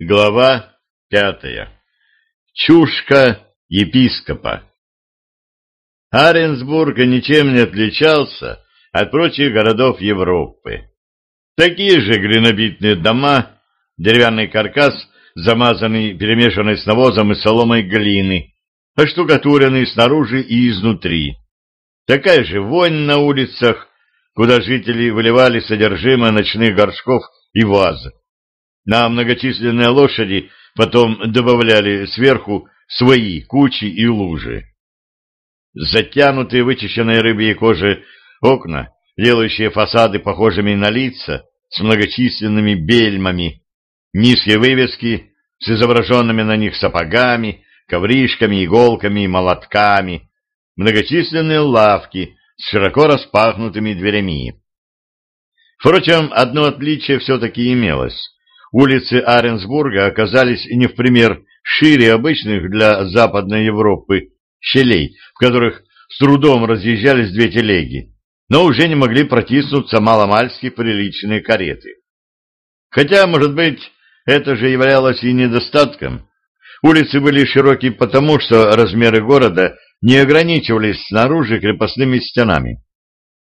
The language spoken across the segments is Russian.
Глава пятая. Чушка епископа. Аренсбург ничем не отличался от прочих городов Европы. Такие же глинобитные дома, деревянный каркас, замазанный, перемешанный с навозом и соломой глины, оштукатуренный снаружи и изнутри. Такая же вонь на улицах, куда жители выливали содержимое ночных горшков и ваз на многочисленные лошади потом добавляли сверху свои кучи и лужи. Затянутые вычищенной рыбьей кожи окна, делающие фасады похожими на лица, с многочисленными бельмами, низкие вывески с изображенными на них сапогами, ковришками, иголками и молотками, многочисленные лавки с широко распахнутыми дверями. Впрочем, одно отличие все-таки имелось. Улицы Аренсбурга оказались не в пример шире обычных для Западной Европы щелей, в которых с трудом разъезжались две телеги, но уже не могли протиснуться маломальски приличные кареты. Хотя, может быть, это же являлось и недостатком. Улицы были широкие потому, что размеры города не ограничивались снаружи крепостными стенами.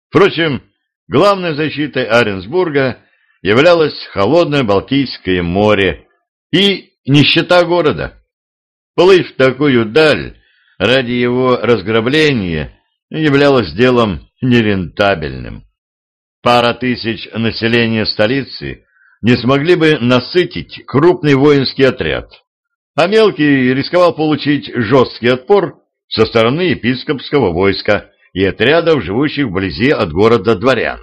Впрочем, главной защитой Аренсбурга являлось холодное Балтийское море и нищета города. Плыть в такую даль ради его разграбления являлось делом нерентабельным. Пара тысяч населения столицы не смогли бы насытить крупный воинский отряд, а мелкий рисковал получить жесткий отпор со стороны епископского войска и отрядов, живущих вблизи от города дворян.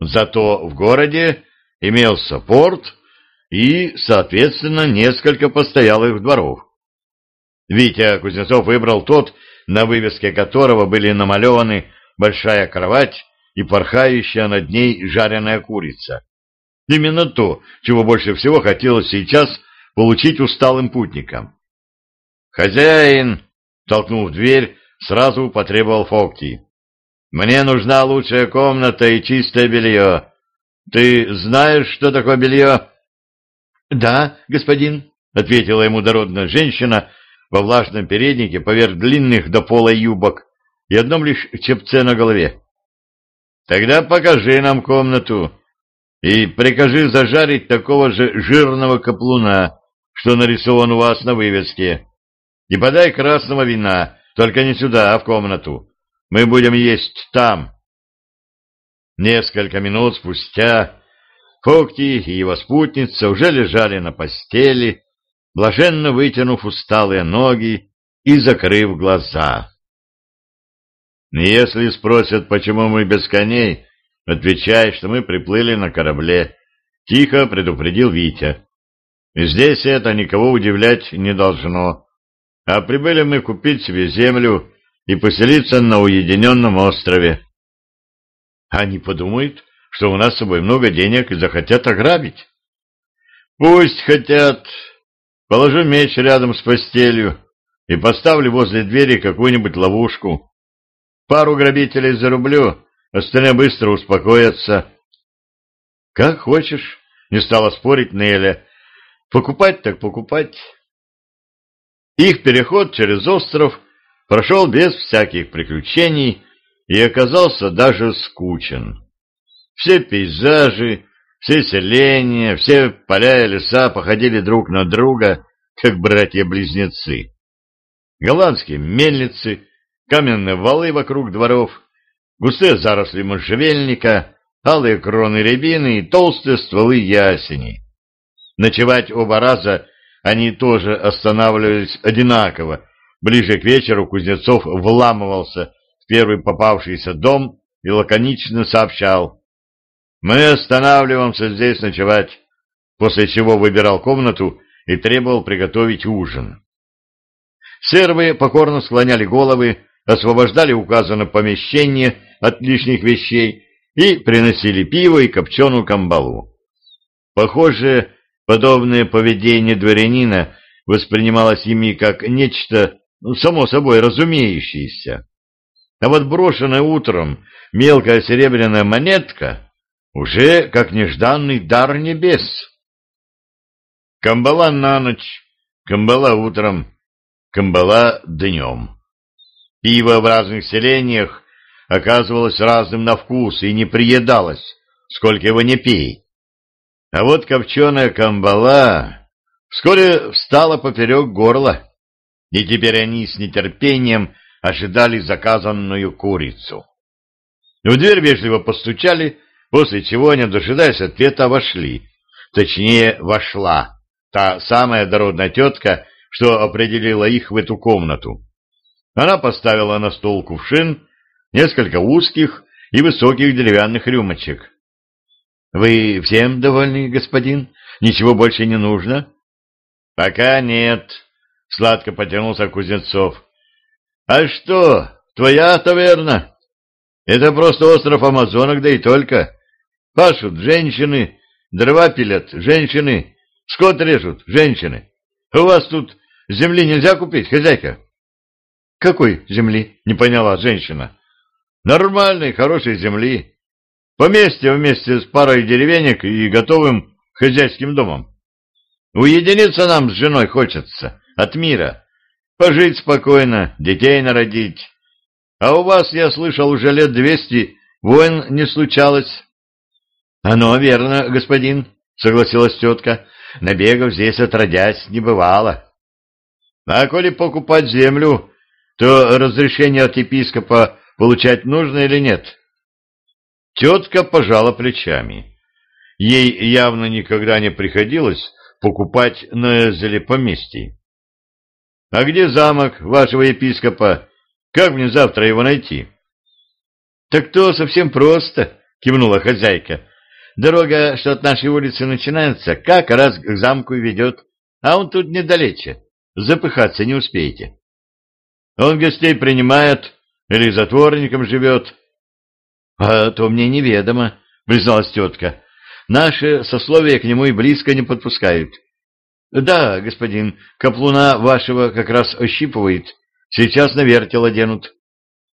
Зато в городе имелся порт и, соответственно, несколько постоялых дворов. Витя Кузнецов выбрал тот, на вывеске которого были намалеваны большая кровать и порхающая над ней жареная курица. Именно то, чего больше всего хотелось сейчас получить усталым путникам. «Хозяин!» — толкнув дверь, сразу потребовал Фокти. Мне нужна лучшая комната и чистое белье. Ты знаешь, что такое белье? — Да, господин, — ответила ему дородная женщина во влажном переднике поверх длинных до пола юбок и одном лишь чепце на голове. — Тогда покажи нам комнату и прикажи зажарить такого же жирного каплуна, что нарисован у вас на вывеске. И подай красного вина, только не сюда, а в комнату. Мы будем есть там. Несколько минут спустя Фокти и его спутница уже лежали на постели, блаженно вытянув усталые ноги и закрыв глаза. Если спросят, почему мы без коней, отвечай, что мы приплыли на корабле. Тихо предупредил Витя. Здесь это никого удивлять не должно. А прибыли мы купить себе землю и поселиться на уединенном острове. Они подумают, что у нас с собой много денег и захотят ограбить. Пусть хотят. Положу меч рядом с постелью и поставлю возле двери какую-нибудь ловушку. Пару грабителей зарублю, остальные быстро успокоятся. Как хочешь, не стала спорить Неля. Покупать так покупать. Их переход через остров прошел без всяких приключений и оказался даже скучен. Все пейзажи, все селения, все поля и леса походили друг на друга, как братья-близнецы. Голландские мельницы, каменные валы вокруг дворов, густые заросли можжевельника, алые кроны рябины и толстые стволы ясени. Ночевать оба раза они тоже останавливались одинаково, Ближе к вечеру Кузнецов вламывался в первый попавшийся дом и лаконично сообщал. «Мы останавливаемся здесь ночевать», после чего выбирал комнату и требовал приготовить ужин. Сервы покорно склоняли головы, освобождали указанное помещение от лишних вещей и приносили пиво и копченую камбалу. Похоже, подобное поведение дворянина воспринималось ими как нечто само собой разумеющееся. А вот брошенная утром мелкая серебряная монетка уже как нежданный дар небес. Камбала на ночь, камбала утром, камбала днем. Пиво в разных селениях оказывалось разным на вкус и не приедалось, сколько его не пей. А вот копченая камбала вскоре встала поперек горла, и теперь они с нетерпением ожидали заказанную курицу. В дверь вежливо постучали, после чего, не дожидаясь ответа, вошли. Точнее, вошла та самая дородная тетка, что определила их в эту комнату. Она поставила на стол кувшин, несколько узких и высоких деревянных рюмочек. — Вы всем довольны, господин? Ничего больше не нужно? — Пока нет, — сладко потянулся Кузнецов. — А что, твоя таверна? Это просто остров Амазонок, да и только. Пашут женщины, дрова пилят женщины, скот режут женщины. У вас тут земли нельзя купить, хозяйка? — Какой земли? — не поняла женщина. — Нормальной, хорошей земли. Поместье вместе с парой деревенек и готовым хозяйским домом. Уединиться нам с женой хочется, от мира. Пожить спокойно, детей народить. А у вас, я слышал, уже лет двести войн не случалось. — Оно верно, господин, — согласилась тетка. — Набегов здесь отродясь не бывало. — А коли покупать землю, то разрешение от епископа получать нужно или нет? Тетка пожала плечами. Ей явно никогда не приходилось покупать на Эзеле поместье. — А где замок вашего епископа? Как мне завтра его найти? — Так то совсем просто, — кивнула хозяйка. — Дорога, что от нашей улицы начинается, как раз к замку ведет, а он тут недалече. Запыхаться не успеете. Он гостей принимает или затворником живет. — А то мне неведомо, — призналась тетка. — Наши сословия к нему и близко не подпускают. — Да, господин, каплуна вашего как раз ощипывает. Сейчас на вертел оденут.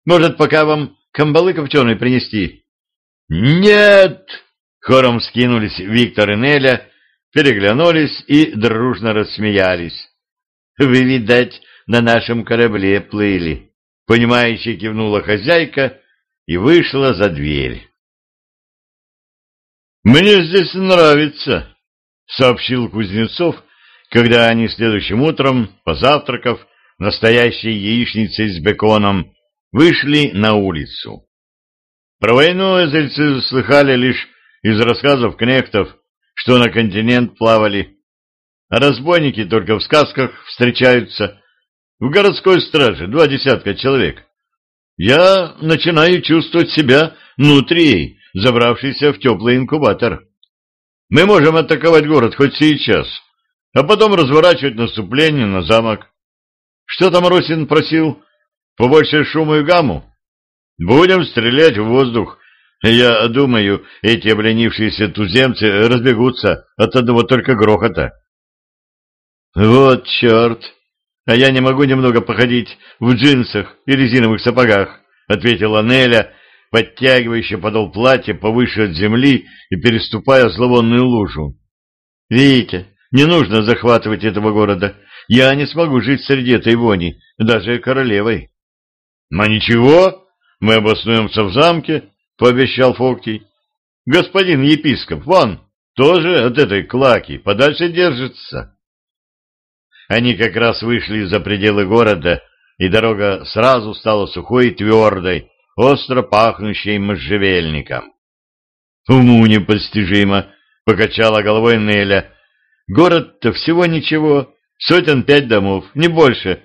Может, пока вам камбалы копченой принести? — Нет! — хором скинулись Виктор и Неля, переглянулись и дружно рассмеялись. — Вы, видать, на нашем корабле плыли. Понимающе кивнула хозяйка и вышла за дверь. «Мне здесь нравится», — сообщил Кузнецов, когда они следующим утром, позавтракав, настоящей яичницей с беконом, вышли на улицу. Про войну эзельцы слыхали лишь из рассказов кнехтов, что на континент плавали. А разбойники только в сказках встречаются, в городской страже два десятка человек. Я начинаю чувствовать себя внутри, забравшийся в теплый инкубатор. Мы можем атаковать город хоть сейчас, а потом разворачивать наступление на замок. Что там Росин просил? Побольше шума и гамму? Будем стрелять в воздух. Я думаю, эти обленившиеся туземцы разбегутся от одного только грохота. Вот черт! а я не могу немного походить в джинсах и резиновых сапогах, — ответила Неля, подтягивающая подол платья повыше от земли и переступая зловонную лужу. — Видите, не нужно захватывать этого города. Я не смогу жить среди этой вони, даже королевой. — Но ничего, мы обоснуемся в замке, — пообещал Фоктий. — Господин епископ, вон, тоже от этой клаки подальше держится. Они как раз вышли за пределы города, и дорога сразу стала сухой и твердой, остро пахнущей можжевельником. «Уму непостижимо!» — покачала головой Неля. «Город-то всего ничего, сотен пять домов, не больше.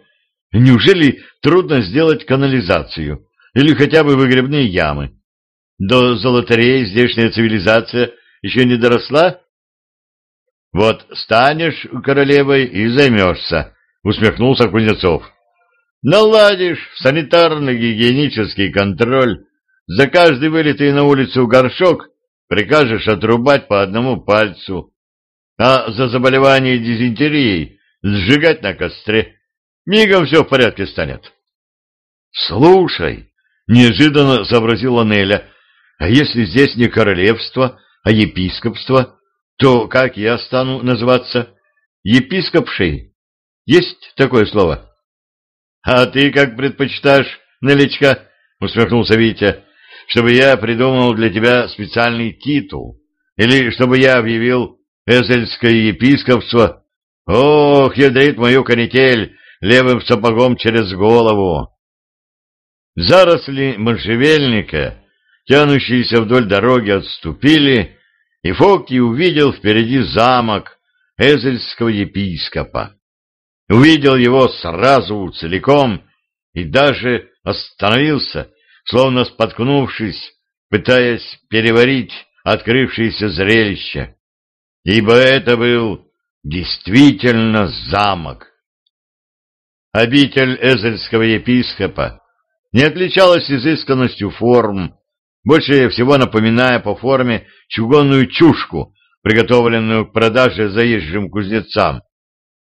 Неужели трудно сделать канализацию или хотя бы выгребные ямы? До золотарей здешняя цивилизация еще не доросла?» Вот станешь королевой и займешься, — усмехнулся Кузнецов. Наладишь санитарно-гигиенический контроль, за каждый вылетый на улицу горшок прикажешь отрубать по одному пальцу, а за заболевание дизентерией сжигать на костре. Мигом все в порядке станет. — Слушай, — неожиданно сообразила Неля, — а если здесь не королевство, а епископство, то как я стану называться? епископшей. Есть такое слово? — А ты как предпочитаешь, Нелечка? — усмехнулся Витя. — Чтобы я придумал для тебя специальный титул? Или чтобы я объявил эзельское епископство? Ох, ядрит мою канитель левым сапогом через голову! Заросли можжевельника, тянущиеся вдоль дороги, отступили, и Фокти увидел впереди замок эзельского епископа. Увидел его сразу целиком и даже остановился, словно споткнувшись, пытаясь переварить открывшееся зрелище, ибо это был действительно замок. Обитель эзельского епископа не отличалась изысканностью форм, больше всего напоминая по форме чугунную чушку, приготовленную к продаже заезжим кузнецам.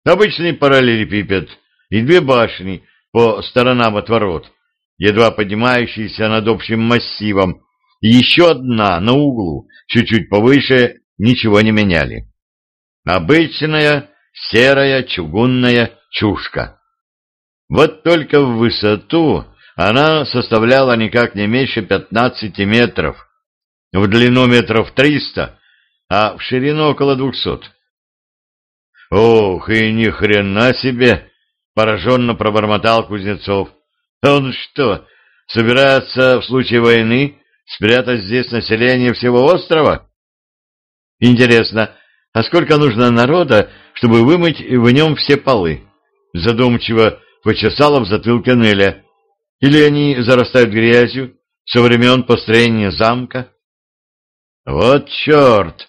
Обычный параллелепипед и две башни по сторонам от ворот, едва поднимающиеся над общим массивом, и еще одна на углу, чуть-чуть повыше, ничего не меняли. Обычная серая чугунная чушка. Вот только в высоту она составляла никак не меньше 15 метров, в длину метров 300, а в ширину около 200. «Ох, и ни хрена себе!» — пораженно пробормотал Кузнецов. «Он что, собирается в случае войны спрятать здесь население всего острова?» «Интересно, а сколько нужно народа, чтобы вымыть в нем все полы?» Задумчиво почесала в затылке Неля. Или они зарастают грязью со времен построения замка? Вот черт!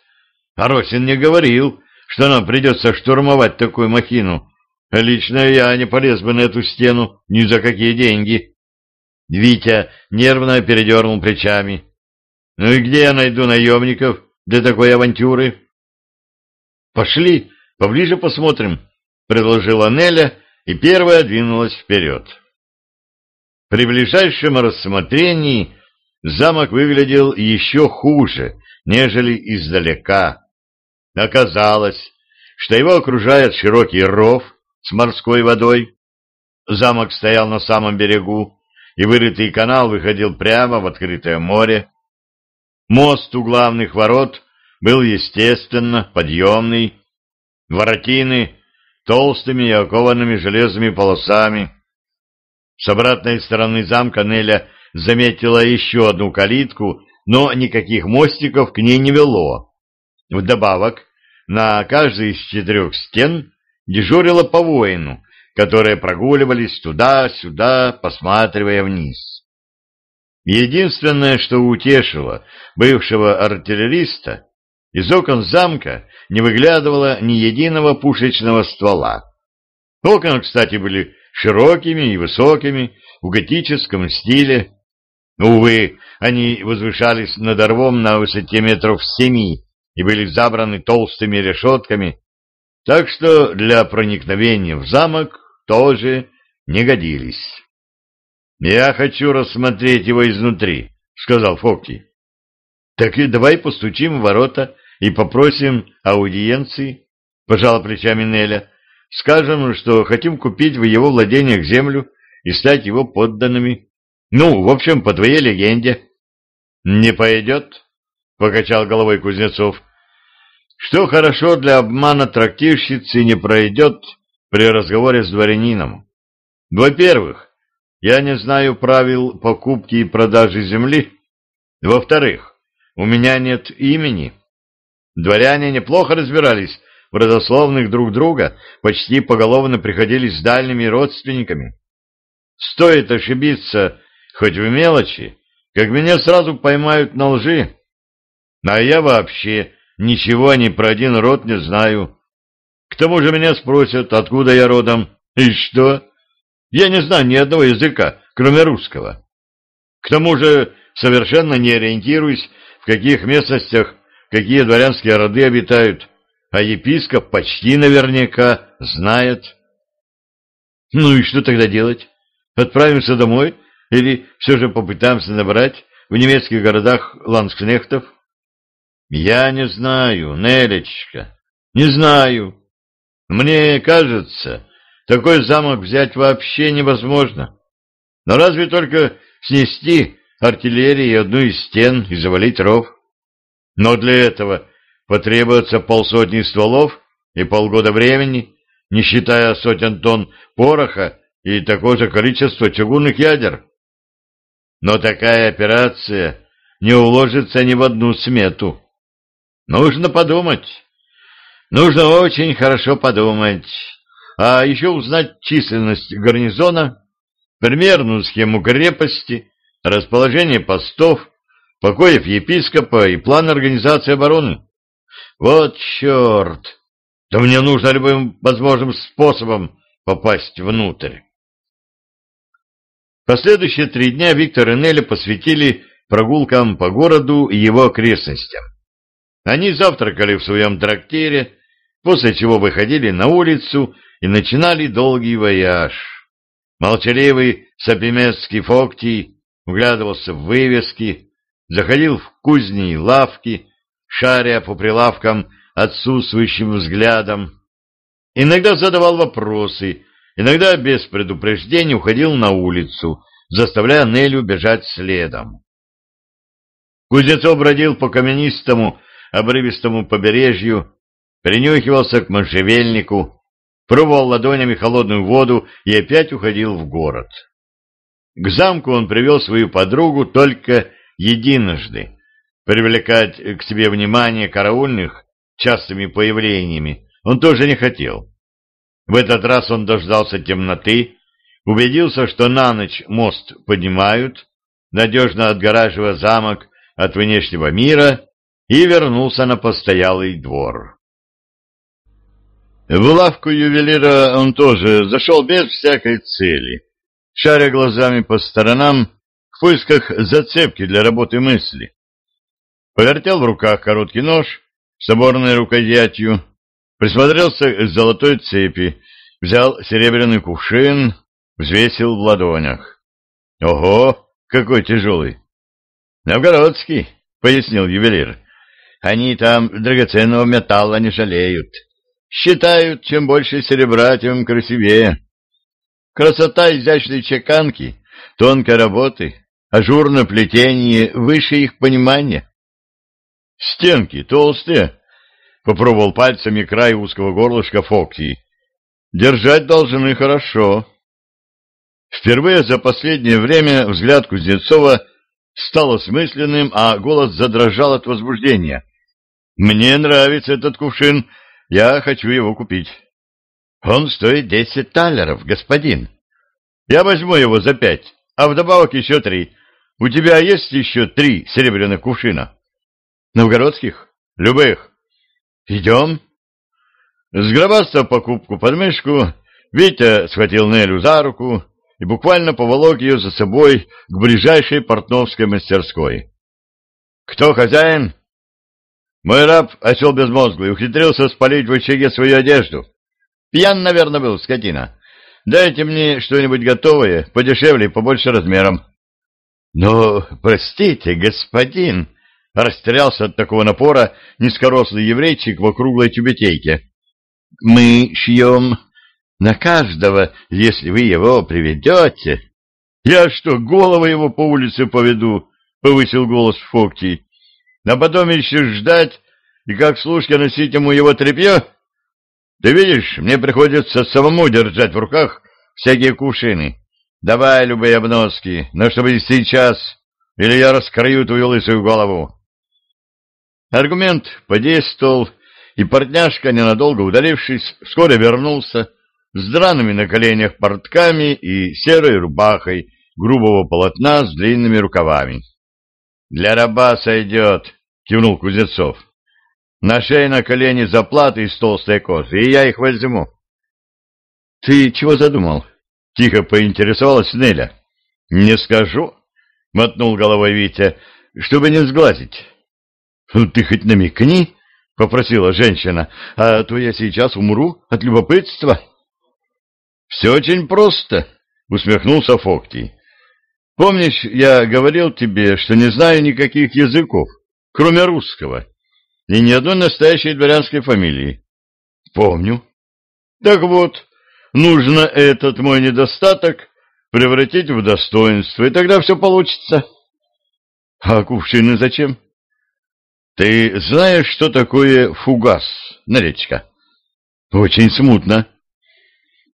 Аросин не говорил, что нам придется штурмовать такую махину. Лично я не полез бы на эту стену ни за какие деньги. Витя нервно передернул плечами. Ну и где я найду наемников для такой авантюры? Пошли, поближе посмотрим, предложила Неля и первая двинулась вперед. При ближайшем рассмотрении замок выглядел еще хуже, нежели издалека. Оказалось, что его окружает широкий ров с морской водой. Замок стоял на самом берегу, и вырытый канал выходил прямо в открытое море. Мост у главных ворот был, естественно, подъемный. Воротины толстыми и окованными железными полосами. С обратной стороны замка Неля заметила еще одну калитку, но никаких мостиков к ней не вело. Вдобавок, на каждой из четырех стен дежурило по воину, которые прогуливались туда-сюда, посматривая вниз. Единственное, что утешило бывшего артиллериста, из окон замка не выглядывало ни единого пушечного ствола. Окна, кстати, были широкими и высокими, в готическом стиле. Увы, они возвышались над рвом на высоте метров семи и были забраны толстыми решетками, так что для проникновения в замок тоже не годились. «Я хочу рассмотреть его изнутри», — сказал Фокти. «Так и давай постучим в ворота и попросим аудиенции», — пожала плечами Неля. «Скажем, что хотим купить в его владениях землю и стать его подданными. Ну, в общем, по твоей легенде». «Не пойдет», — покачал головой Кузнецов. «Что хорошо для обмана трактирщицы не пройдет при разговоре с дворянином. Во-первых, я не знаю правил покупки и продажи земли. Во-вторых, у меня нет имени». Дворяне неплохо разбирались в родословных друг друга, почти поголовно приходились с дальними родственниками. Стоит ошибиться хоть в мелочи, как меня сразу поймают на лжи. А я вообще ничего ни про один род не знаю. К тому же меня спросят, откуда я родом. И что? Я не знаю ни одного языка, кроме русского. К тому же совершенно не ориентируюсь, в каких местностях какие дворянские роды обитают, а епископ почти наверняка знает. Ну и что тогда делать? Отправимся домой или все же попытаемся набрать в немецких городах ланскнехтов? Я не знаю, Нелечка, не знаю. Мне кажется, такой замок взять вообще невозможно. Но разве только снести артиллерии одну из стен и завалить ров? Но для этого потребуется полсотни стволов и полгода времени, не считая сотен тонн пороха и такое же количество чугунных ядер. Но такая операция не уложится ни в одну смету. Нужно подумать. Нужно очень хорошо подумать. А еще узнать численность гарнизона, примерную схему крепости, расположение постов, покоев епископа и план организации обороны. Вот черт! Да мне нужно любым возможным способом попасть внутрь. Последующие три дня Виктор и Неля посвятили прогулкам по городу и его окрестностям. Они завтракали в своем трактире, после чего выходили на улицу и начинали долгий вояж. Молчаливый сапимецкий Фоктий вглядывался в вывески, заходил в кузни и лавки, шаря по прилавкам отсутствующим взглядом. Иногда задавал вопросы, иногда без предупреждения уходил на улицу, заставляя Нелю бежать следом. Кузнецов бродил по каменистому, обрывистому побережью, принюхивался к можжевельнику, пробовал ладонями холодную воду и опять уходил в город. К замку он привел свою подругу только единожды. Привлекать к себе внимание караульных частыми появлениями он тоже не хотел. В этот раз он дождался темноты, убедился, что на ночь мост поднимают, надежно отгораживая замок от внешнего мира, и вернулся на постоялый двор. В лавку ювелира он тоже зашел без всякой цели, шаря глазами по сторонам в поисках зацепки для работы мысли. Повертел в руках короткий нож с соборной рукоятью, присмотрелся к золотой цепи, взял серебряный кувшин, взвесил в ладонях. «Ого, какой тяжелый!» «Новгородский», — пояснил ювелир. «Они там драгоценного металла не жалеют. Считают, чем больше серебра, тем красивее. Красота изящной чеканки, тонкой работы, ажурное плетение выше их понимания. Стенки толстые, — попробовал пальцами край узкого горлышка Фокси. Держать должны хорошо. Впервые за последнее время взгляд Кузнецова стал осмысленным, а голос задрожал от возбуждения. «Мне нравится этот кувшин, я хочу его купить». «Он стоит десять талеров, господин». «Я возьму его за пять, а вдобавок еще три. У тебя есть еще три серебряных кувшина?» «Новгородских? Любых». «Идем?» Сгробастав покупку под мышку, Витя схватил Нелю за руку и буквально поволок ее за собой к ближайшей портновской мастерской. «Кто хозяин?» «Мой раб, осел безмозглый, ухитрился спалить в очаге свою одежду. Пьян, наверное, был, скотина. Дайте мне что-нибудь готовое, подешевле и побольше размером». «Но, простите, господин...» Растерялся от такого напора низкорослый еврейчик в округлой тюбетейке. «Мы шьем на каждого, если вы его приведете». «Я что, голову его по улице поведу?» — повысил голос Фокти. «А потом еще ждать и как служке носить ему его тряпье? Ты видишь, мне приходится самому держать в руках всякие кувшины. Давай любые обноски, но чтобы сейчас, или я раскрою твою лысую голову». Аргумент подействовал, и портняшка, ненадолго удалившись, вскоре вернулся с драными на коленях портками и серой рубахой грубого полотна с длинными рукавами. — Для раба сойдет, — кивнул Кузнецов. — На шее на колени заплаты из толстой кожи, и я их возьму. — Ты чего задумал? — тихо поинтересовалась Неля. — Не скажу, — мотнул головой Витя, — чтобы не сглазить. «Ну, — Ты хоть намекни, — попросила женщина, — а то я сейчас умру от любопытства. — Все очень просто, — усмехнулся Фоктий. — Помнишь, я говорил тебе, что не знаю никаких языков, кроме русского, и ни одной настоящей дворянской фамилии? — Помню. Так вот, нужно этот мой недостаток превратить в достоинство, и тогда все получится. А кувшины зачем? Ты знаешь, что такое фугас, Наречка? Очень смутно.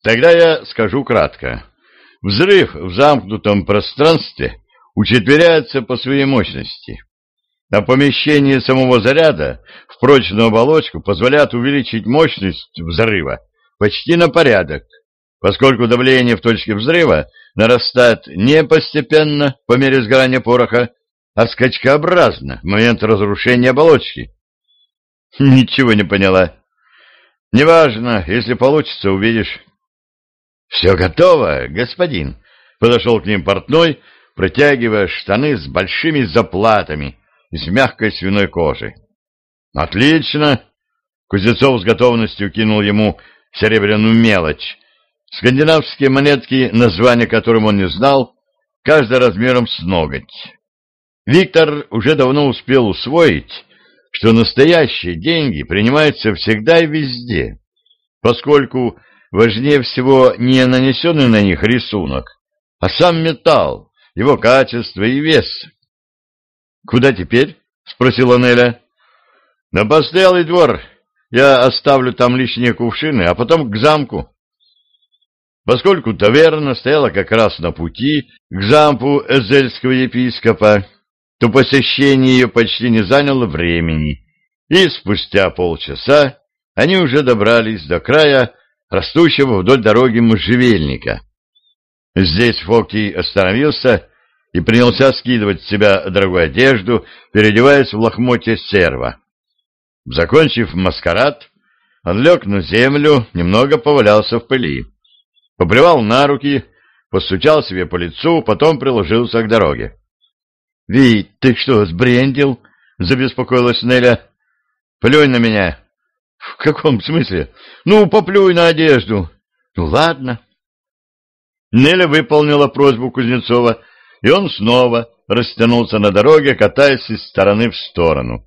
Тогда я скажу кратко. Взрыв в замкнутом пространстве учетверяется по своей мощности, а помещение самого заряда в прочную оболочку позволяет увеличить мощность взрыва почти на порядок, поскольку давление в точке взрыва нарастает не постепенно по мере сгорания пороха, а скачкообразно в момент разрушения оболочки. Ничего не поняла. Неважно, если получится, увидишь. Все готово, господин. Подошел к ним портной, протягивая штаны с большими заплатами из мягкой свиной кожи. Отлично. Кузнецов с готовностью кинул ему серебряную мелочь. Скандинавские монетки, название которым он не знал, каждая размером с ноготь. Виктор уже давно успел усвоить, что настоящие деньги принимаются всегда и везде, поскольку важнее всего не нанесенный на них рисунок, а сам металл, его качество и вес. «Куда теперь?» — спросила Неля. «На постоялый двор. Я оставлю там лишние кувшины, а потом к замку». Поскольку таверна стояла как раз на пути к замку Эзельского епископа, то посещение ее почти не заняло времени, и спустя полчаса они уже добрались до края растущего вдоль дороги можжевельника. Здесь Фоки остановился и принялся скидывать с себя дорогую одежду, переодеваясь в лохмотье серва. Закончив маскарад, он лег на землю, немного повалялся в пыли. Поплевал на руки, постучал себе по лицу, потом приложился к дороге. — Вить, ты что, сбрендил? — забеспокоилась Неля. — Плюнь на меня. — В каком смысле? — Ну, поплюй на одежду. — Ну, ладно. Неля выполнила просьбу Кузнецова, и он снова растянулся на дороге, катаясь из стороны в сторону.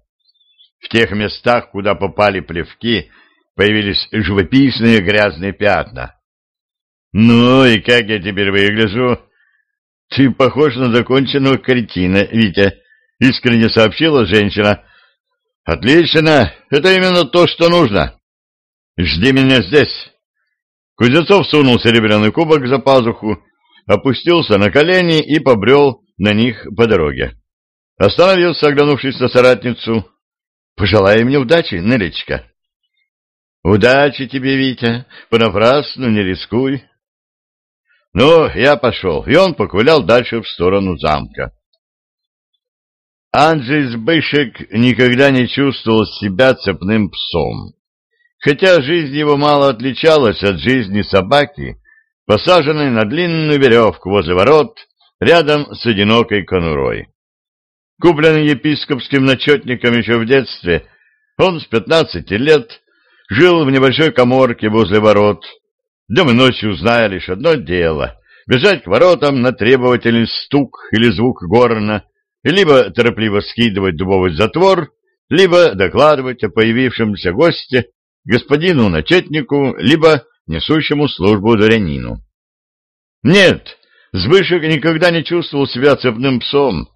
В тех местах, куда попали плевки, появились живописные грязные пятна. — Ну и как я теперь выгляжу? — Ты похож на законченного кретина, Витя, — искренне сообщила женщина. — Отлично, это именно то, что нужно. Жди меня здесь. Кузнецов сунул серебряный кубок за пазуху, опустился на колени и побрел на них по дороге. Остановился, оглянувшись на соратницу. — Пожелай мне удачи, Нелечка. — Удачи тебе, Витя, понапрасну не рискуй. Ну, я пошел, и он поковылял дальше в сторону замка. Анджей Сбышек никогда не чувствовал себя цепным псом. Хотя жизнь его мало отличалась от жизни собаки, посаженной на длинную веревку возле ворот рядом с одинокой конурой. Купленный епископским начетником еще в детстве, он с пятнадцати лет жил в небольшой коморке возле ворот, Днем и ночью зная лишь одно дело — бежать к воротам на требовательный стук или звук горна, либо торопливо скидывать дубовый затвор, либо докладывать о появившемся госте господину начетнику, либо несущему службу дворянину. Нет, Збышек никогда не чувствовал себя цепным псом.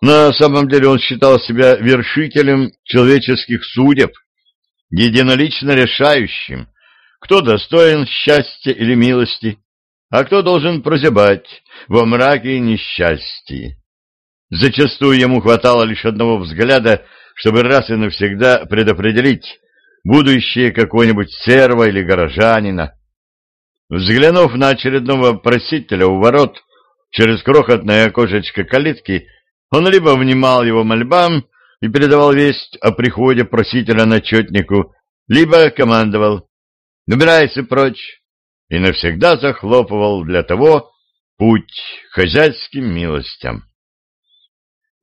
На самом деле он считал себя вершителем человеческих судеб, единолично решающим, кто достоин счастья или милости, а кто должен прозябать во мраке несчастья. Зачастую ему хватало лишь одного взгляда, чтобы раз и навсегда предопределить будущее какого-нибудь серва или горожанина. Взглянув на очередного просителя у ворот, через крохотное окошечко калитки, он либо внимал его мольбам и передавал весть о приходе просителя начетнику, либо командовал Убирайся прочь!» и навсегда захлопывал для того путь хозяйским милостям.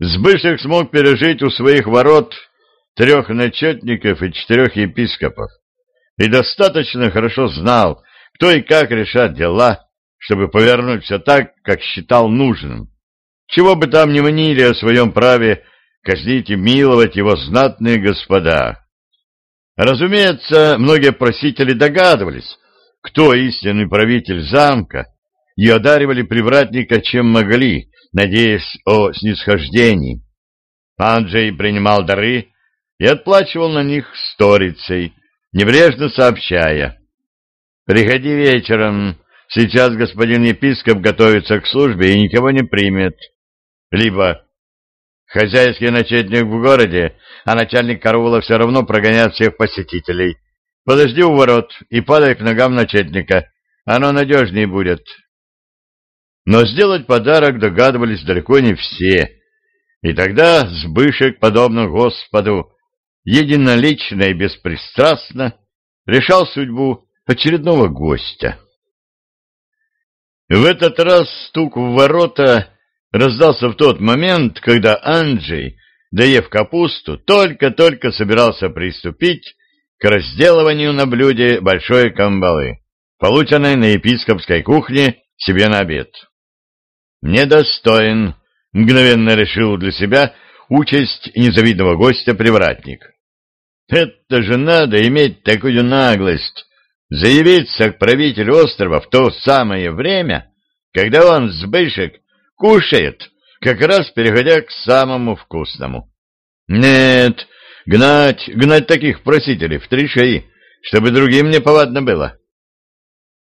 Сбышек смог пережить у своих ворот трех начетников и четырех епископов и достаточно хорошо знал, кто и как решат дела, чтобы повернуть все так, как считал нужным. Чего бы там ни мнили о своем праве казнить и миловать его знатные господа. Разумеется, многие просители догадывались, кто истинный правитель замка, и одаривали привратника чем могли, надеясь о снисхождении. Анджей принимал дары и отплачивал на них сторицей, небрежно сообщая. «Приходи вечером, сейчас господин епископ готовится к службе и никого не примет». Либо «Хозяйский начальник в городе, а начальник караула все равно прогоняет всех посетителей. Подожди у ворот и падай к ногам начальника, оно надежнее будет». Но сделать подарок догадывались далеко не все, и тогда Сбышек, подобно Господу, единолично и беспристрастно решал судьбу очередного гостя. В этот раз стук в ворота раздался в тот момент, когда Анджей, доев капусту, только-только собирался приступить к разделыванию на блюде большой камбалы, полученной на епископской кухне себе на обед. «Недостоин», — мгновенно решил для себя участь незавидного гостя привратник. Это же надо иметь такую наглость, заявиться к правителю острова в то самое время, когда он, Сбышек, кушает, как раз переходя к самому вкусному. Нет, гнать, гнать таких просителей в три шеи, чтобы другим не повадно было.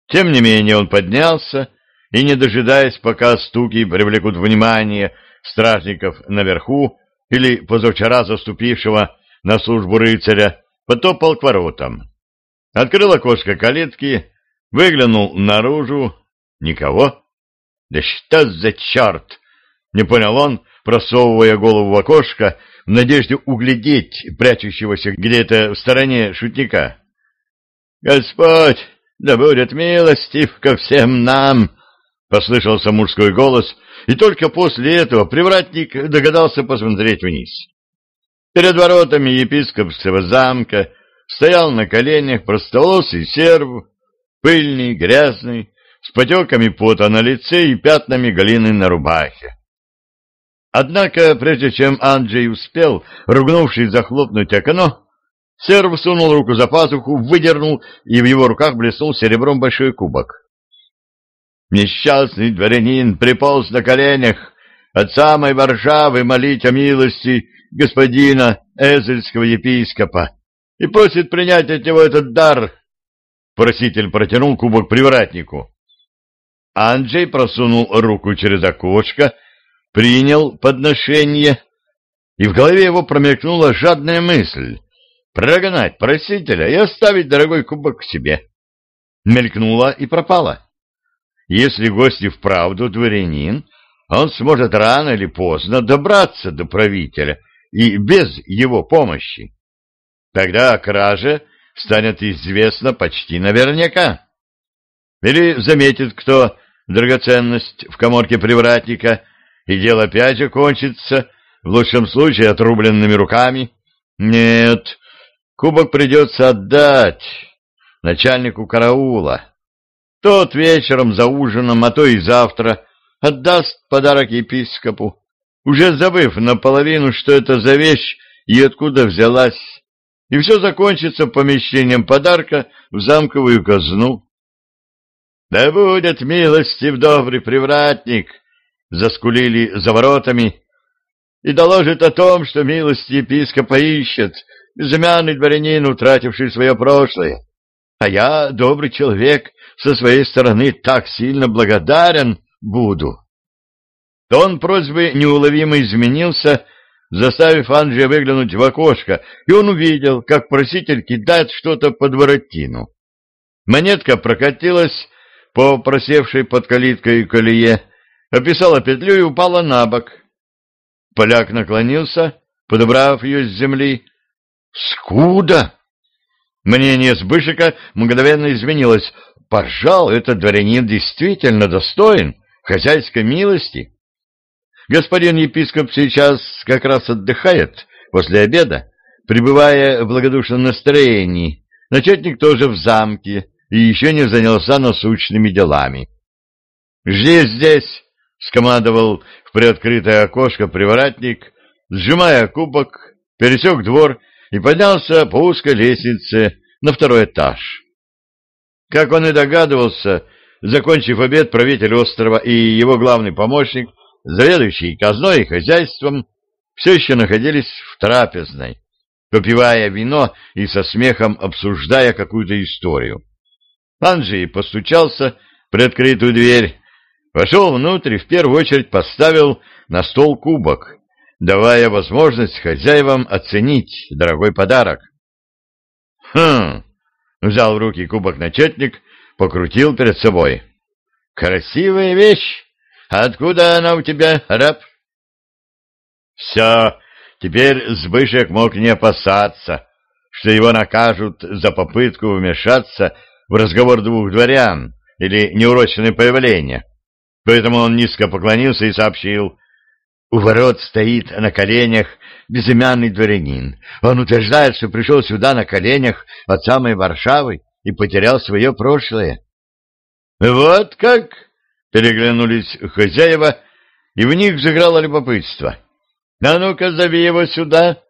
Тем не менее он поднялся и, не дожидаясь, пока стуки привлекут внимание стражников наверху или позавчера заступившего на службу рыцаря, потопал к воротам. Открыл окошко калитки, выглянул наружу. Никого. Да что за черт! Не понял он, просовывая голову в окошко, в надежде углядеть прячущегося где-то в стороне шутника. «Господь, да будет милостив ко всем нам!» — послышался мужской голос, и только после этого привратник догадался посмотреть вниз. Перед воротами епископского замка стоял на коленях простолосый серв, пыльный, грязный, с потеками пота на лице и пятнами глины на рубахе. Однако, прежде чем Анджей успел, ругнувшись захлопнуть окно, серв сунул руку за пазуху, выдернул, и в его руках блеснул серебром большой кубок. Несчастный дворянин приполз на коленях от самой Варшавы молить о милости господина Эзельского епископа и просит принять от него этот дар. Проситель протянул кубок привратнику. Анджей просунул руку через окошко, принял подношение, и в голове его промелькнула жадная мысль — прогнать просителя и оставить дорогой кубок себе. Мелькнула и пропала. Если гость и вправду дворянин, он сможет рано или поздно добраться до правителя и без его помощи. Тогда о краже станет известно почти наверняка. Или заметит кто драгоценность в коморке привратника, и дело опять же кончится, в лучшем случае, отрубленными руками. Нет, кубок придется отдать начальнику караула. Тот вечером за ужином, а то и завтра, отдаст подарок епископу, уже забыв наполовину, что это за вещь и откуда взялась, и все закончится помещением подарка в замковую казну. «Да будет милостив добрый привратник!» — заскулили за воротами, и доложит о том, что милость епископа ищет, безымянный дворянин, утративший свое прошлое. А я, добрый человек, со своей стороны так сильно благодарен буду. Тон просьбы неуловимо изменился, заставив Анджия выглянуть в окошко, и он увидел, как проситель кидает что-то под воротину. Монетка прокатилась по просевшей под калиткой колее, описала петлю и упала на бок. Поляк наклонился, подобрав ее с земли. «Скуда!» Мнение Сбышика мгновенно изменилось. «Пожалуй, этот дворянин действительно достоин хозяйской милости». Господин епископ сейчас как раз отдыхает после обеда, пребывая в благодушном настроении. Начальник тоже в замке и еще не занялся насущными делами. «Жди здесь!» — скомандовал в приоткрытое окошко привратник, сжимая кубок, пересек двор и поднялся по узкой лестнице на второй этаж. Как он и догадывался, закончив обед, правитель острова и его главный помощник, заведующий казной и хозяйством, все еще находились в трапезной, попивая вино и со смехом обсуждая какую-то историю. Анджей постучался при открытую дверь, вошел внутрь и в первую очередь поставил на стол кубок, давая возможность хозяевам оценить дорогой подарок. «Хм!» — взял в руки кубок начетник, покрутил перед собой. «Красивая вещь! Откуда она у тебя, раб?» «Все, теперь Сбышек мог не опасаться, что его накажут за попытку вмешаться в разговор двух дворян или неурочное появление. Поэтому он низко поклонился и сообщил, у ворот стоит на коленях безымянный дворянин. Он утверждает, что пришел сюда на коленях от самой Варшавы и потерял свое прошлое. — Вот как! — переглянулись хозяева, и в них заграло любопытство. — А ну-ка, зови его сюда!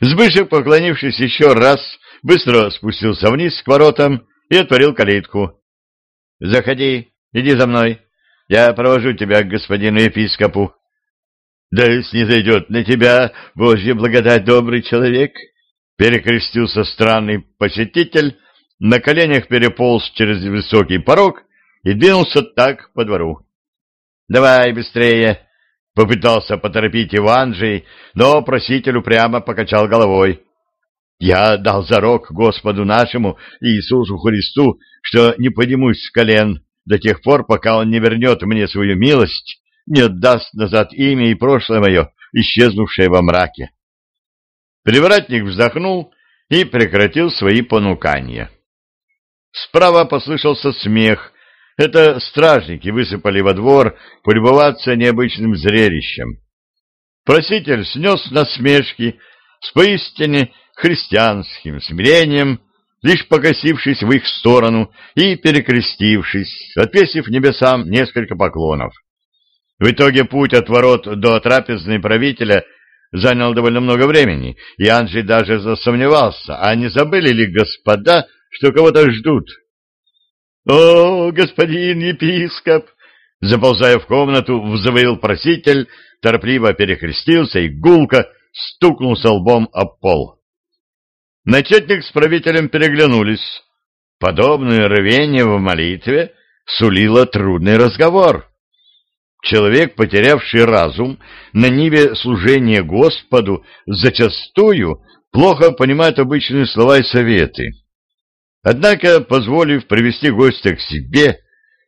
Сбышек, поклонившись еще раз, быстро спустился вниз к воротам и отворил калитку. — Заходи, иди за мной. Я провожу тебя к господину епископу. Да снизойдет на тебя Божья благодать, добрый человек, перекрестился странный посетитель, на коленях переполз через высокий порог и двинулся так по двору. «Давай быстрее!» — попытался поторопить Иванжий, но проситель упрямо покачал головой. «Я дал зарок Господу нашему Иисусу Христу, что не поднимусь с колен до тех пор, пока Он не вернет мне свою милость не отдаст назад имя и прошлое мое, исчезнувшее во мраке. Привратник вздохнул и прекратил свои понукания. Справа послышался смех. Это стражники высыпали во двор полюбоваться необычным зрелищем. Проситель снес насмешки с поистине христианским смирением, лишь покосившись в их сторону и перекрестившись, отвесив небесам несколько поклонов. В итоге путь от ворот до трапезной правителя занял довольно много времени, и Анджей даже засомневался, а не забыли ли господа, что кого-то ждут. — О, господин епископ! — заползая в комнату, взвыл проситель, торопливо перекрестился и гулко стукнулся лбом об пол. Начетник с правителем переглянулись. Подобное рвение в молитве сулило трудный разговор. Человек, потерявший разум на ниве служения Господу, зачастую плохо понимает обычные слова и советы. Однако, позволив привести гостя к себе,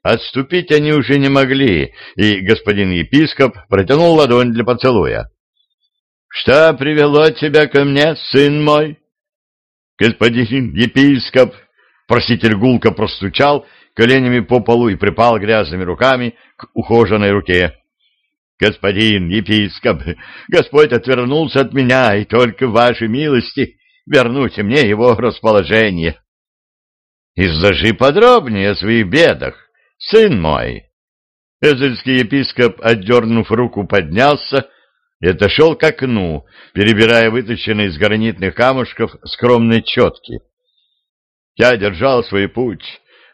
отступить они уже не могли, и господин епископ протянул ладонь для поцелуя. — Что привело тебя ко мне, сын мой? — Господин епископ, проситель гулко простучал коленями по полу и припал грязными руками к ухоженной руке. «Господин епископ, Господь отвернулся от меня, и только вашей милости вернуйте мне его расположение». «Изложи подробнее о своих бедах, сын мой». Эзельский епископ, отдернув руку, поднялся и отошел к окну, перебирая вытащенные из гранитных камушков скромные четки. Я держал свой путь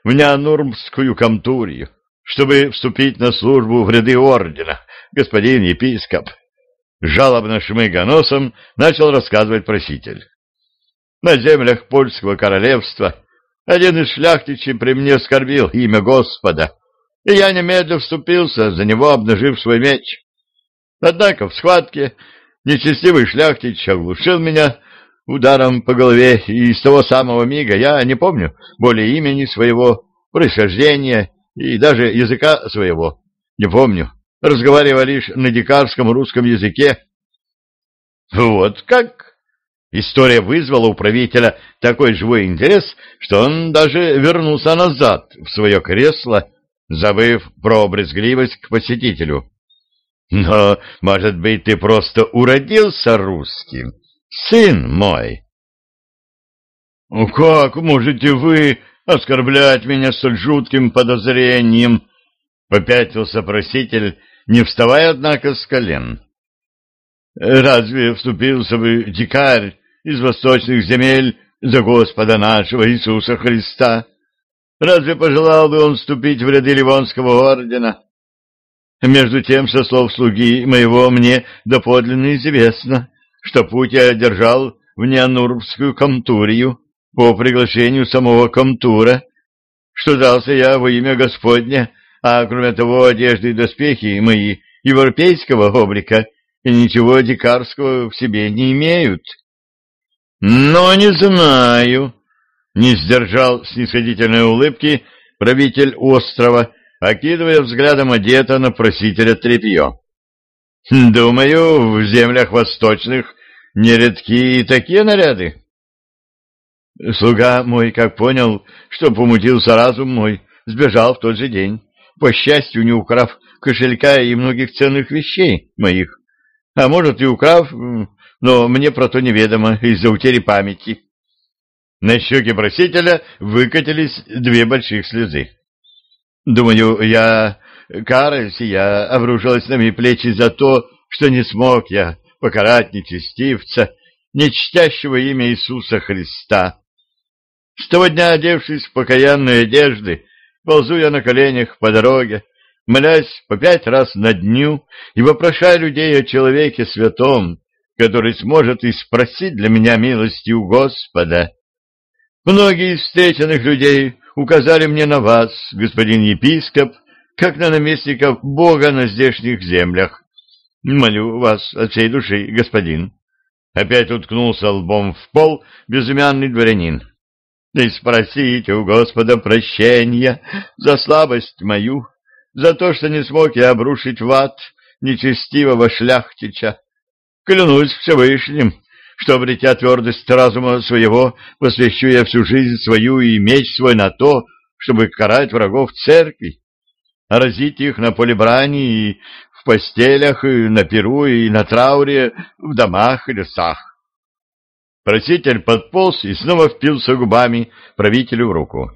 в Неонурмскую комтурью, чтобы вступить на службу в ряды ордена, господин епископ. Жалобно шмыга носом начал рассказывать проситель. На землях польского королевства один из шляхтичей при мне оскорбил имя Господа, и я немедленно вступился за него, обнажив свой меч. Однако в схватке нечестивый шляхтич оглушил меня ударом по голове, и с того самого мига я не помню более имени своего, происхождения и даже языка своего. Не помню. Разговаривал лишь на дикарском русском языке. Вот как? История вызвала у правителя такой живой интерес, что он даже вернулся назад в свое кресло, забыв про брезгливость к посетителю. Но, может быть, ты просто уродился русским? Сын мой. «Ну — Как можете вы оскорблять меня столь жутким подозрением? — попятился проситель, не вставая, однако, с колен. — Разве вступился бы дикарь из восточных земель за Господа нашего Иисуса Христа? Разве пожелал бы он вступить в ряды Ливонского ордена? Между тем, со слов слуги моего, мне доподлинно известно, что путь я держал в Неанурбскую комтурию по приглашению самого комтура, что дался я во имя Господня, а кроме того одежды и доспехи мои европейского облика и ничего дикарского в себе не имеют. Но не знаю, не сдержал снисходительной улыбки правитель острова, окидывая взглядом одета на просителя тряпье. Думаю, в землях восточных нередки и такие наряды. Слуга мой, как понял, что помутился разум мой, сбежал в тот же день, по счастью, не украв кошелька и многих ценных вещей моих. А может, и украв, но мне про то неведомо из-за утери памяти. На щеке просителя выкатились две больших слезы. Думаю, я... Кара сия обрушилась на мои плечи за то, что не смог я покарать нечестивца, нечтящего имя Иисуса Христа. С того дня, одевшись в покаянные одежды, ползу я на коленях по дороге, молясь по пять раз на дню и вопрошая людей о человеке святом, который сможет и спросить для меня милости у Господа. Многие из встреченных людей указали мне на вас, господин епископ, как на наместников Бога на здешних землях. Молю вас от всей души, господин. Опять уткнулся лбом в пол безымянный дворянин. И спросите у Господа прощения за слабость мою, за то, что не смог я обрушить в ад нечестивого шляхтича. Клянусь Всевышним, что, обретя твердость разума своего, посвящу я всю жизнь свою и меч свой на то, чтобы карать врагов церкви, разить их на поле брани и в постелях, и на перу, и на трауре, в домах и лесах. Проситель подполз и снова впился губами правителю в руку.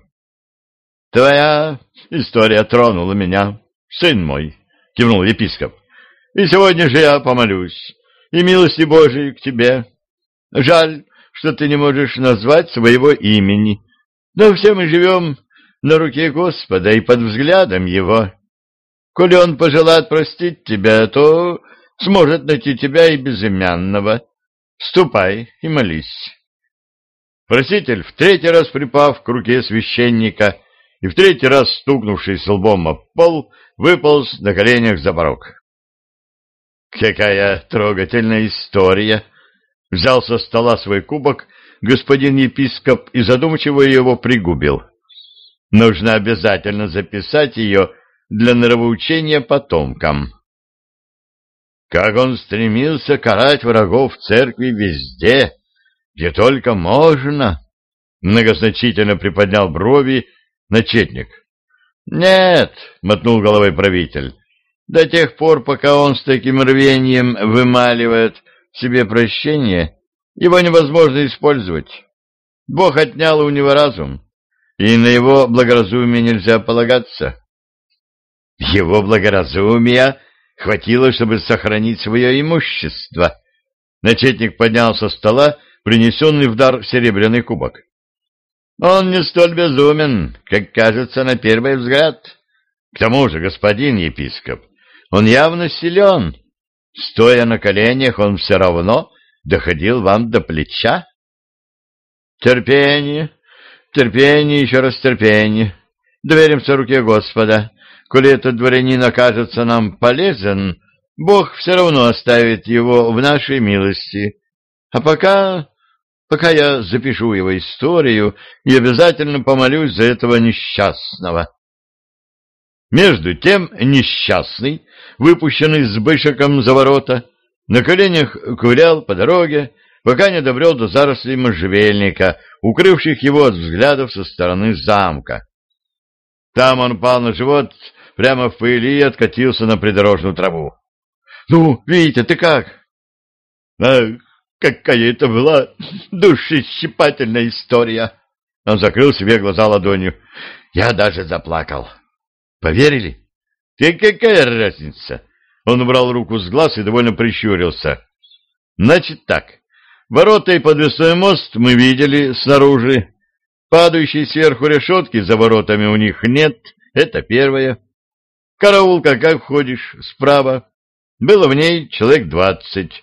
— Твоя история тронула меня, сын мой, — кивнул епископ. — И сегодня же я помолюсь, и милости Божией к тебе. Жаль, что ты не можешь назвать своего имени, но все мы живем на руке Господа и под взглядом Его. Коли Он пожелает простить тебя, то сможет найти тебя и безымянного. Ступай и молись. Проситель, в третий раз припав к руке священника и в третий раз стукнувшись лбом об пол, выполз на коленях за порог. Какая трогательная история! Взял со стола свой кубок господин епископ и задумчиво его пригубил. Нужно обязательно записать ее для нравоучения потомкам. Как он стремился карать врагов церкви везде, где только можно, многозначительно приподнял брови начетник. Нет, мотнул головой правитель, до тех пор, пока он с таким рвением вымаливает себе прощение, его невозможно использовать. Бог отнял у него разум, и на его благоразумие нельзя полагаться. Его благоразумия хватило, чтобы сохранить свое имущество. Начетник поднял со стола принесенный в дар серебряный кубок. Он не столь безумен, как кажется на первый взгляд. К тому же, господин епископ, он явно силен, Стоя на коленях, он все равно доходил вам до плеча. Терпение, терпение, еще раз терпение. Доверимся руке Господа. Коли этот дворянин окажется нам полезен, Бог все равно оставит его в нашей милости. А пока... пока я запишу его историю и обязательно помолюсь за этого несчастного. Между тем несчастный, выпущенный с бышиком за ворота, на коленях ковырял по дороге, пока не добрел до зарослей можжевельника, укрывших его от взглядов со стороны замка. Там он упал на живот прямо в пыли и откатился на придорожную траву. — Ну, Витя, ты как? — Ах, какая это была душещипательная история! Он закрыл себе глаза ладонью. Я даже заплакал. — Поверили? Ты какая разница? Он убрал руку с глаз и довольно прищурился. Значит так, ворота и подвесной мост мы видели снаружи. Падающей сверху решетки за воротами у них нет, это первое. Караулка, как входишь, справа. Было в ней человек двадцать.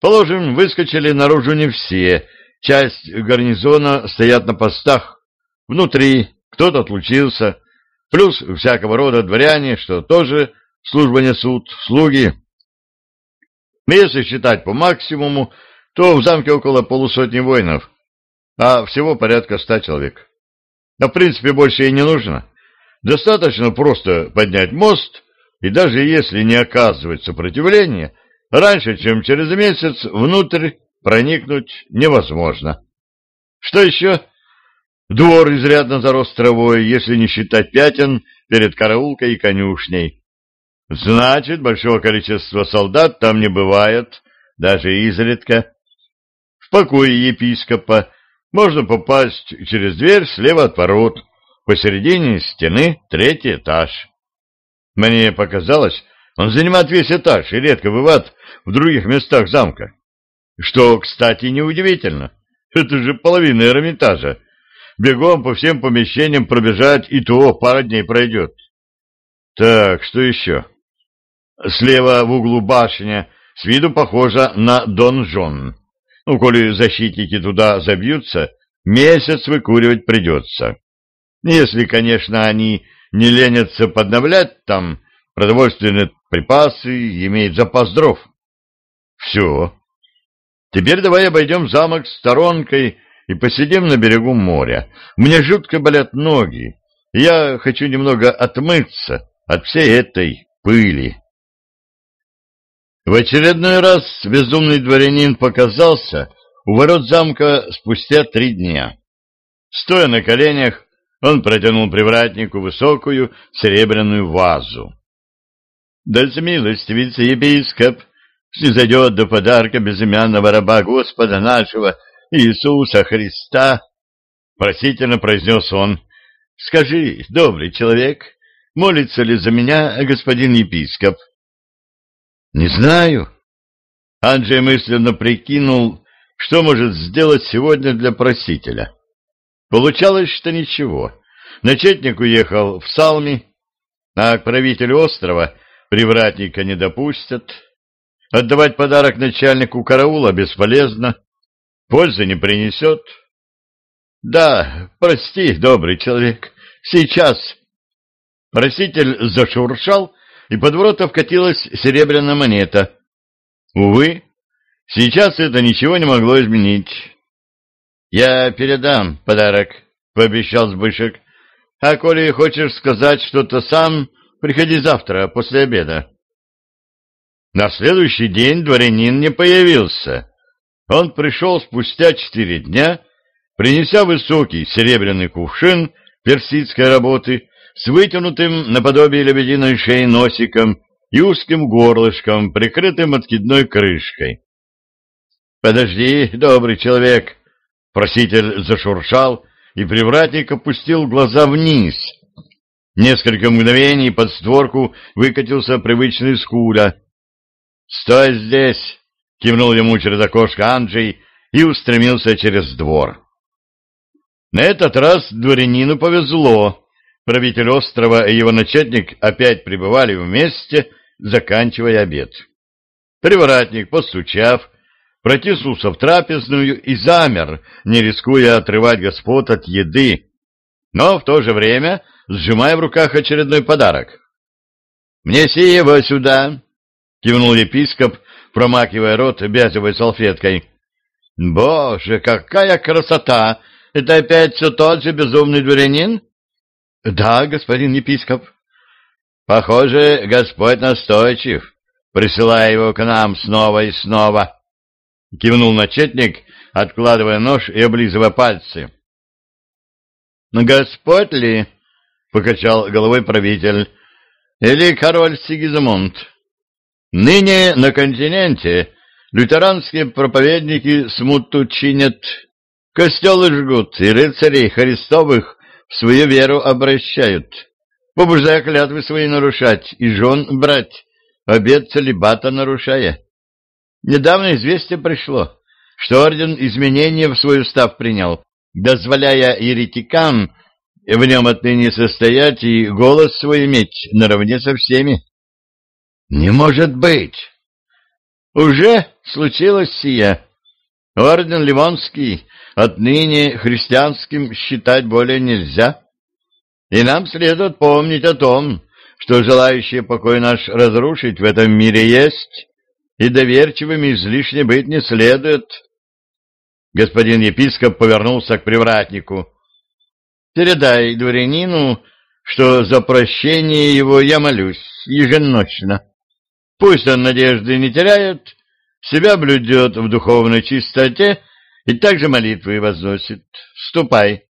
Положим, выскочили наружу не все. Часть гарнизона стоят на постах. Внутри кто-то отлучился. Плюс всякого рода дворяне, что тоже службу несут, слуги. Если считать по максимуму, то в замке около полусотни воинов, а всего порядка ста человек. Но, в принципе, больше и не нужно. Достаточно просто поднять мост, и даже если не оказывать сопротивления, раньше, чем через месяц, внутрь проникнуть невозможно. Что еще? Двор изрядно зарос травой, если не считать пятен перед караулкой и конюшней. Значит, большого количества солдат там не бывает, даже изредка. Покое епископа можно попасть через дверь слева от ворот, посередине стены третий этаж. Мне показалось, он занимает весь этаж и редко бывает в других местах замка. Что, кстати, неудивительно. Это же половина Эрмитажа. Бегом по всем помещениям пробежать и то пара дней пройдет. Так, что еще? Слева в углу башня с виду похожа на донжон. Ну, коли защитники туда забьются, месяц выкуривать придется. Если, конечно, они не ленятся подновлять там продовольственные припасы имеют запас дров. Все. Теперь давай обойдем замок сторонкой и посидим на берегу моря. Мне жутко болят ноги. Я хочу немного отмыться от всей этой пыли. В очередной раз безумный дворянин показался у ворот замка спустя три дня. Стоя на коленях, он протянул привратнику высокую серебряную вазу. — Да смилостивится епископ, снизойдет до подарка безымянного раба Господа нашего Иисуса Христа, — просительно произнес он. — Скажи, добрый человек, молится ли за меня господин епископ? — не знаю. Анджей мысленно прикинул, что может сделать сегодня для просителя. Получалось, что ничего. Начетник уехал в Салми, а к правителю острова привратника не допустят. Отдавать подарок начальнику караула бесполезно, пользы не принесет. Да, прости, добрый человек, сейчас. Проситель зашуршал, и под ворота вкатилась серебряная монета. Увы, сейчас это ничего не могло изменить. «Я передам подарок», — пообещал Сбышек. «А коли хочешь сказать что-то сам, приходи завтра, после обеда». На следующий день дворянин не появился. Он пришел спустя четыре дня, принеся высокий серебряный кувшин персидской работы с вытянутым наподобие лебединой шеи носиком и узким горлышком, прикрытым откидной крышкой. «Подожди, добрый человек!» Проситель зашуршал, и привратник опустил глаза вниз. Несколько мгновений под створку выкатился привычный скуля. «Стой здесь!» — кивнул ему через окошко Анджей и устремился через двор. На этот раз дворянину повезло. Правитель острова и его начальник опять пребывали вместе, заканчивая обед. Привратник, постучав, протиснулся в трапезную и замер, не рискуя отрывать господ от еды, но в то же время сжимая в руках очередной подарок. «Внеси его сюда!» — кивнул епископ, промакивая рот бязевой салфеткой. «Боже, какая красота! Это опять все тот же безумный дворянин?» — Да, господин епископ. — Похоже, Господь настойчив, присылая его к нам снова и снова. Кивнул начетник, откладывая нож и облизывая пальцы. — Господь ли? — покачал головой правитель. — Или король Сигизмунд? Ныне на континенте лютеранские проповедники смуту чинят, костелы жгут, и рыцарей Христовых свою веру обращают, побуждая клятвы свои нарушать и жен брать, обет целебата нарушая. Недавно известие пришло, что орден изменения в свой устав принял, дозволяя еретикам в нем отныне состоять и голос свой иметь наравне со всеми. Не может быть! Уже случилось сия. Орден Ливонский отныне христианским считать более нельзя. И нам следует помнить о том, что желающие покой наш разрушить в этом мире есть, и доверчивыми излишне быть не следует. Господин епископ повернулся к привратнику. «Передай дворянину, что за прощение его я молюсь еженочно. Пусть он надежды не теряет, себя блюдет в духовной чистоте и также молитвы возносит. Ступай».